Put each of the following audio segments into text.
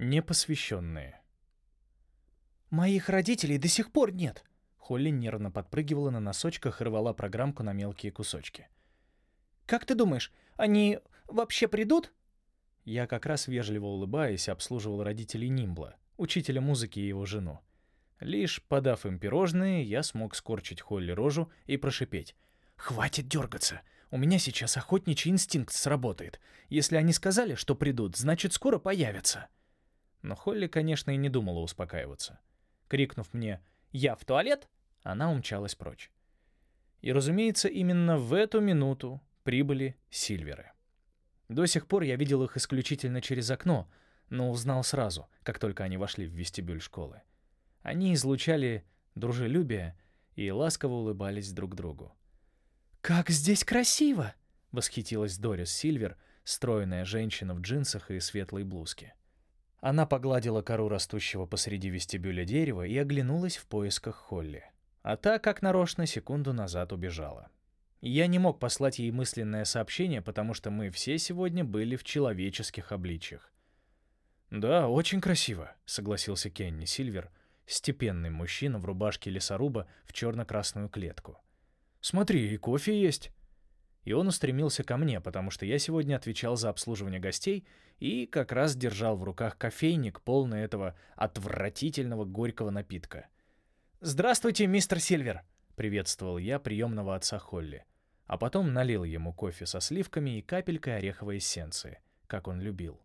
Непосвященные. «Моих родителей до сих пор нет!» Холли нервно подпрыгивала на носочках и рвала программку на мелкие кусочки. «Как ты думаешь, они вообще придут?» Я как раз вежливо улыбаясь обслуживал родителей Нимбла, учителя музыки и его жену. Лишь подав им пирожные, я смог скорчить Холли рожу и прошипеть. «Хватит дергаться! У меня сейчас охотничий инстинкт сработает. Если они сказали, что придут, значит, скоро появятся». Но Холли, конечно, и не думала успокаиваться. Крикнув мне «Я в туалет!», она умчалась прочь. И, разумеется, именно в эту минуту прибыли Сильверы. До сих пор я видел их исключительно через окно, но узнал сразу, как только они вошли в вестибюль школы. Они излучали дружелюбие и ласково улыбались друг другу. «Как здесь красиво!» — восхитилась Дорис Сильвер, стройная женщина в джинсах и светлой блузке. Она погладила кору растущего посреди вестибюля дерева и оглянулась в поисках Холли. А та, как нарочно, секунду назад убежала. Я не мог послать ей мысленное сообщение, потому что мы все сегодня были в человеческих обличьях. «Да, очень красиво», — согласился Кенни Сильвер, степенный мужчина в рубашке лесоруба в черно-красную клетку. «Смотри, и кофе есть». И он устремился ко мне, потому что я сегодня отвечал за обслуживание гостей и как раз держал в руках кофейник, полный этого отвратительного горького напитка. «Здравствуйте, мистер Сильвер!» — приветствовал я приемного отца Холли. А потом налил ему кофе со сливками и капелькой ореховой эссенции, как он любил.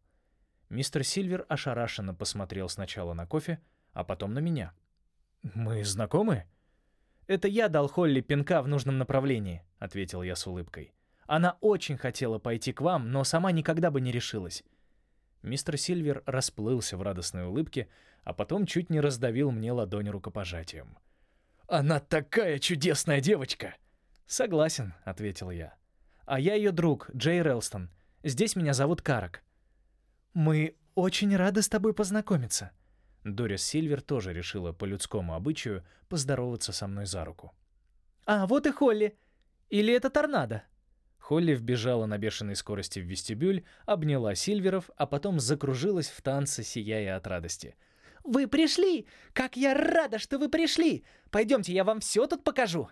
Мистер Сильвер ошарашенно посмотрел сначала на кофе, а потом на меня. «Мы знакомы?» «Это я дал Холли пинка в нужном направлении», — ответил я с улыбкой. «Она очень хотела пойти к вам, но сама никогда бы не решилась». Мистер Сильвер расплылся в радостной улыбке, а потом чуть не раздавил мне ладонь рукопожатием. «Она такая чудесная девочка!» «Согласен», — ответил я. «А я ее друг, Джей Релстон. Здесь меня зовут Карак». «Мы очень рады с тобой познакомиться», Дорис Сильвер тоже решила по людскому обычаю поздороваться со мной за руку. «А, вот и Холли! Или это торнадо?» Холли вбежала на бешеной скорости в вестибюль, обняла Сильверов, а потом закружилась в танце, сияя от радости. «Вы пришли! Как я рада, что вы пришли! Пойдемте, я вам все тут покажу!»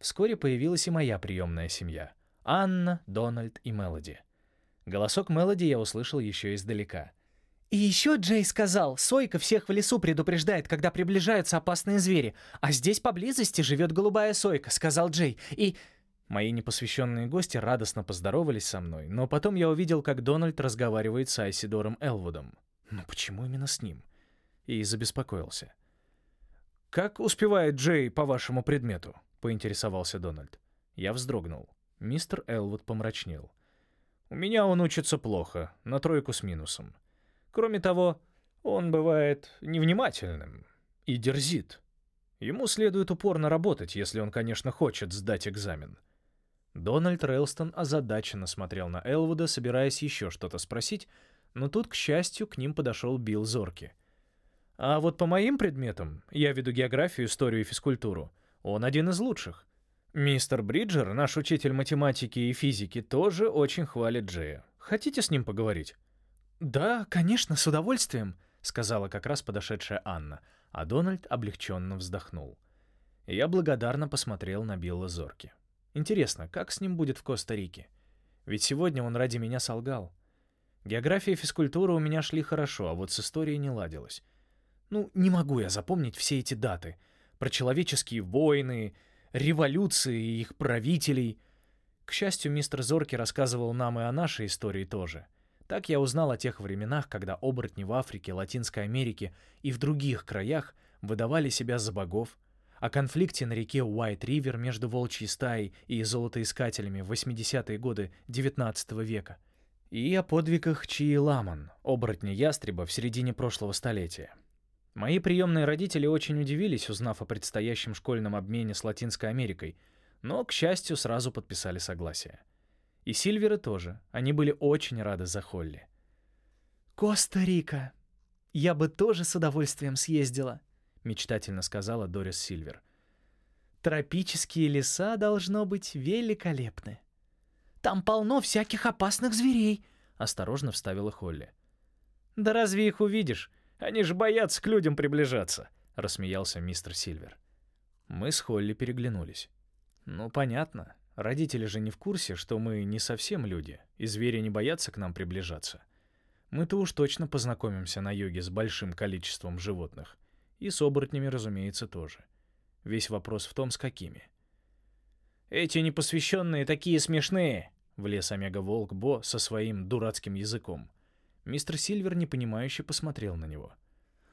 Вскоре появилась и моя приемная семья. Анна, Дональд и Мелоди. Голосок Мелоди я услышал еще издалека. И еще Джей сказал, Сойка всех в лесу предупреждает, когда приближаются опасные звери. А здесь поблизости живет голубая Сойка, сказал Джей. И... Мои непосвященные гости радостно поздоровались со мной, но потом я увидел, как Дональд разговаривает с Айсидором Элвудом. Ну почему именно с ним? И забеспокоился. «Как успевает Джей по вашему предмету?» — поинтересовался Дональд. Я вздрогнул. Мистер Элвуд помрачнел. «У меня он учится плохо, на тройку с минусом. Кроме того, он бывает невнимательным и дерзит. Ему следует упорно работать, если он, конечно, хочет сдать экзамен. Дональд Рейлстон озадаченно смотрел на Элвуда, собираясь еще что-то спросить, но тут, к счастью, к ним подошел Билл Зорки. А вот по моим предметам, я веду географию, историю и физкультуру, он один из лучших. Мистер Бриджер, наш учитель математики и физики, тоже очень хвалит Джея. Хотите с ним поговорить? «Да, конечно, с удовольствием», — сказала как раз подошедшая Анна, а Дональд облегченно вздохнул. Я благодарно посмотрел на Билла Зорки. Интересно, как с ним будет в Коста-Рике? Ведь сегодня он ради меня солгал. География и физкультура у меня шли хорошо, а вот с историей не ладилось. Ну, не могу я запомнить все эти даты. Про человеческие войны, революции и их правителей. К счастью, мистер Зорки рассказывал нам и о нашей истории тоже — так я узнал о тех временах, когда оборотни в Африке, Латинской Америке и в других краях выдавали себя за богов, о конфликте на реке Уайт-Ривер между волчьей стаей и золотоискателями в 80-е годы XIX века, и о подвигах Чии Ламан, оборотня ястреба в середине прошлого столетия. Мои приемные родители очень удивились, узнав о предстоящем школьном обмене с Латинской Америкой, но, к счастью, сразу подписали согласие. И Сильверы тоже. Они были очень рады за Холли. «Коста-Рика! Я бы тоже с удовольствием съездила», — мечтательно сказала Дорис Сильвер. «Тропические леса должно быть великолепны. Там полно всяких опасных зверей», — осторожно вставила Холли. «Да разве их увидишь? Они же боятся к людям приближаться», — рассмеялся мистер Сильвер. Мы с Холли переглянулись. «Ну, понятно. Родители же не в курсе, что мы не совсем люди, и звери не боятся к нам приближаться. Мы-то уж точно познакомимся на юге с большим количеством животных. И с оборотнями, разумеется, тоже. Весь вопрос в том, с какими. «Эти непосвященные такие смешные!» — влез Омега-волк Бо со своим дурацким языком. Мистер Сильвер непонимающе посмотрел на него.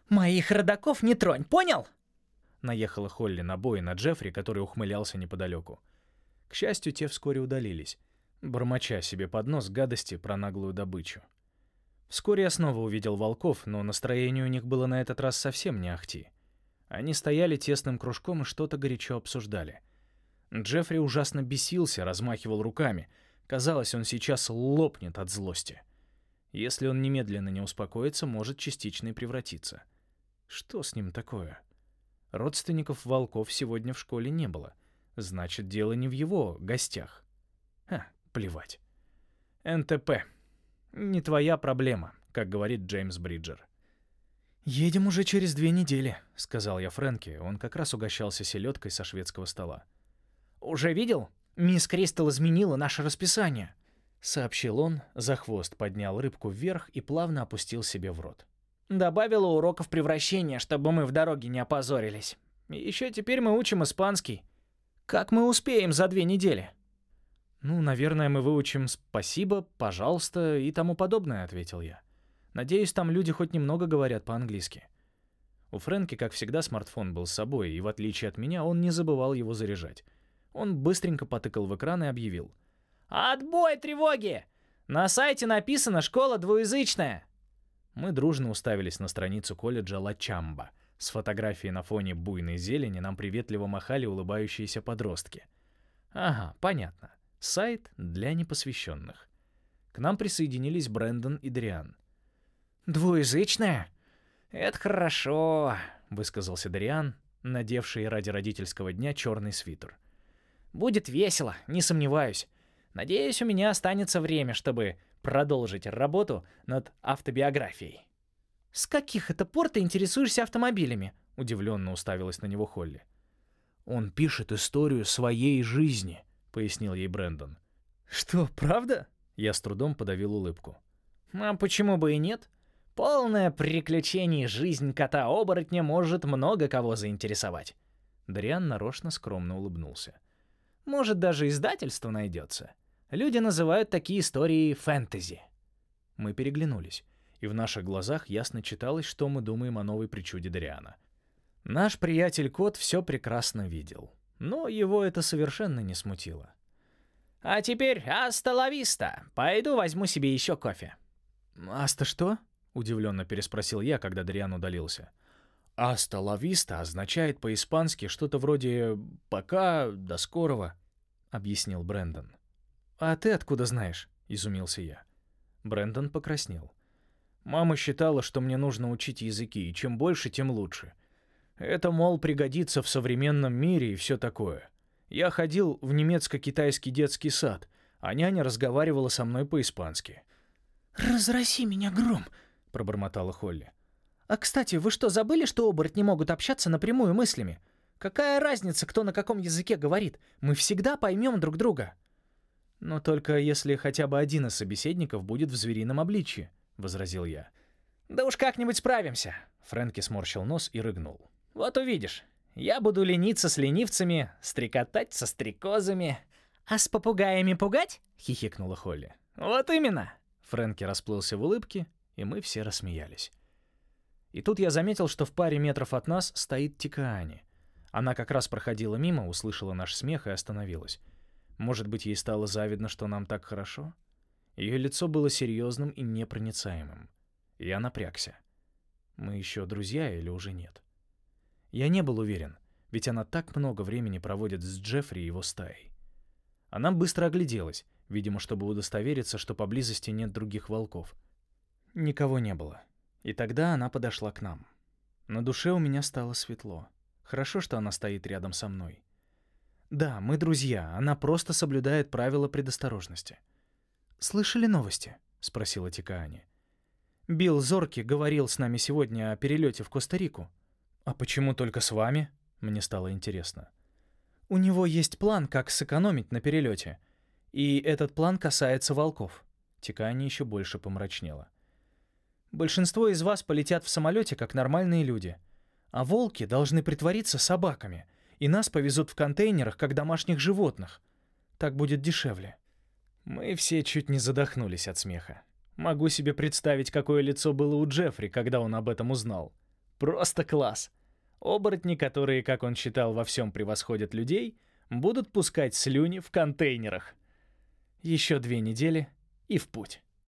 «Моих родаков не тронь, понял?» Наехала Холли на Бо и на Джеффри, который ухмылялся неподалеку. К счастью, те вскоре удалились, бормоча себе под нос гадости про наглую добычу. Вскоре я снова увидел волков, но настроение у них было на этот раз совсем не ахти. Они стояли тесным кружком и что-то горячо обсуждали. Джеффри ужасно бесился, размахивал руками. Казалось, он сейчас лопнет от злости. Если он немедленно не успокоится, может частично и превратиться. Что с ним такое? Родственников волков сегодня в школе не было. Значит, дело не в его гостях. Ха, плевать. НТП. Не твоя проблема, как говорит Джеймс Бриджер. «Едем уже через две недели», — сказал я Фрэнки. Он как раз угощался селедкой со шведского стола. «Уже видел? Мисс Кристал изменила наше расписание», — сообщил он, за хвост поднял рыбку вверх и плавно опустил себе в рот. «Добавила уроков превращения, чтобы мы в дороге не опозорились. Еще теперь мы учим испанский. Как мы успеем за две недели?» «Ну, наверное, мы выучим «спасибо», «пожалуйста» и тому подобное», — ответил я. Надеюсь, там люди хоть немного говорят по-английски. У Фрэнки, как всегда, смартфон был с собой, и в отличие от меня, он не забывал его заряжать. Он быстренько потыкал в экран и объявил. «Отбой тревоги! На сайте написано «Школа двуязычная». Мы дружно уставились на страницу колледжа Лачамба. С фотографией на фоне буйной зелени нам приветливо махали улыбающиеся подростки. Ага, понятно. Сайт для непосвященных. К нам присоединились Брэндон и Дриан. «Двуязычная? Это хорошо», — высказался Дариан, надевший ради родительского дня черный свитер. «Будет весело, не сомневаюсь. Надеюсь, у меня останется время, чтобы продолжить работу над автобиографией». «С каких это пор ты интересуешься автомобилями?» — удивленно уставилась на него Холли. «Он пишет историю своей жизни», — пояснил ей Брэндон. «Что, правда?» Я с трудом подавил улыбку. «А почему бы и нет? Полное приключений жизнь кота-оборотня может много кого заинтересовать. Дариан нарочно скромно улыбнулся. Может, даже издательство найдется. Люди называют такие истории фэнтези. Мы переглянулись, и в наших глазах ясно читалось, что мы думаем о новой причуде Дариана. Наш приятель-кот все прекрасно видел, но его это совершенно не смутило. «А теперь асталависта. Пойду возьму себе еще кофе». «Аста что?» Удивленно переспросил я, когда Дриан удалился. «Аста ла виста» означает по-испански что-то вроде «пока, до скорого», — объяснил Брэндон. «А ты откуда знаешь?» — изумился я. Брэндон покраснел. «Мама считала, что мне нужно учить языки, и чем больше, тем лучше. Это, мол, пригодится в современном мире и все такое. Я ходил в немецко-китайский детский сад, а няня разговаривала со мной по-испански». «Разрази меня, гром!» пробормотала Холли. «А, кстати, вы что, забыли, что оборотни могут общаться напрямую мыслями? Какая разница, кто на каком языке говорит? Мы всегда поймем друг друга». «Но только если хотя бы один из собеседников будет в зверином обличье», — возразил я. «Да уж как-нибудь справимся», — Фрэнки сморщил нос и рыгнул. «Вот увидишь. Я буду лениться с ленивцами, стрекотать со стрекозами. А с попугаями пугать?» — хихикнула Холли. «Вот именно!» Фрэнки расплылся в улыбке, и мы все рассмеялись. И тут я заметил, что в паре метров от нас стоит Тикаани. Она как раз проходила мимо, услышала наш смех и остановилась. Может быть, ей стало завидно, что нам так хорошо? Ее лицо было серьезным и непроницаемым. Я напрягся. Мы еще друзья или уже нет? Я не был уверен, ведь она так много времени проводит с Джеффри и его стаей. Она быстро огляделась, видимо, чтобы удостовериться, что поблизости нет других волков. Никого не было. И тогда она подошла к нам. На душе у меня стало светло. Хорошо, что она стоит рядом со мной. Да, мы друзья, она просто соблюдает правила предосторожности. «Слышали новости?» — спросила Тикаани. Билл Зорки говорил с нами сегодня о перелете в Коста-Рику. А почему только с вами? Мне стало интересно. У него есть план, как сэкономить на перелете. И этот план касается волков. Тикани еще больше помрачнела. Большинство из вас полетят в самолете, как нормальные люди. А волки должны притвориться собаками, и нас повезут в контейнерах, как домашних животных. Так будет дешевле. Мы все чуть не задохнулись от смеха. Могу себе представить, какое лицо было у Джеффри, когда он об этом узнал. Просто класс. Оборотни, которые, как он считал, во всем превосходят людей, будут пускать слюни в контейнерах. Еще две недели и в путь.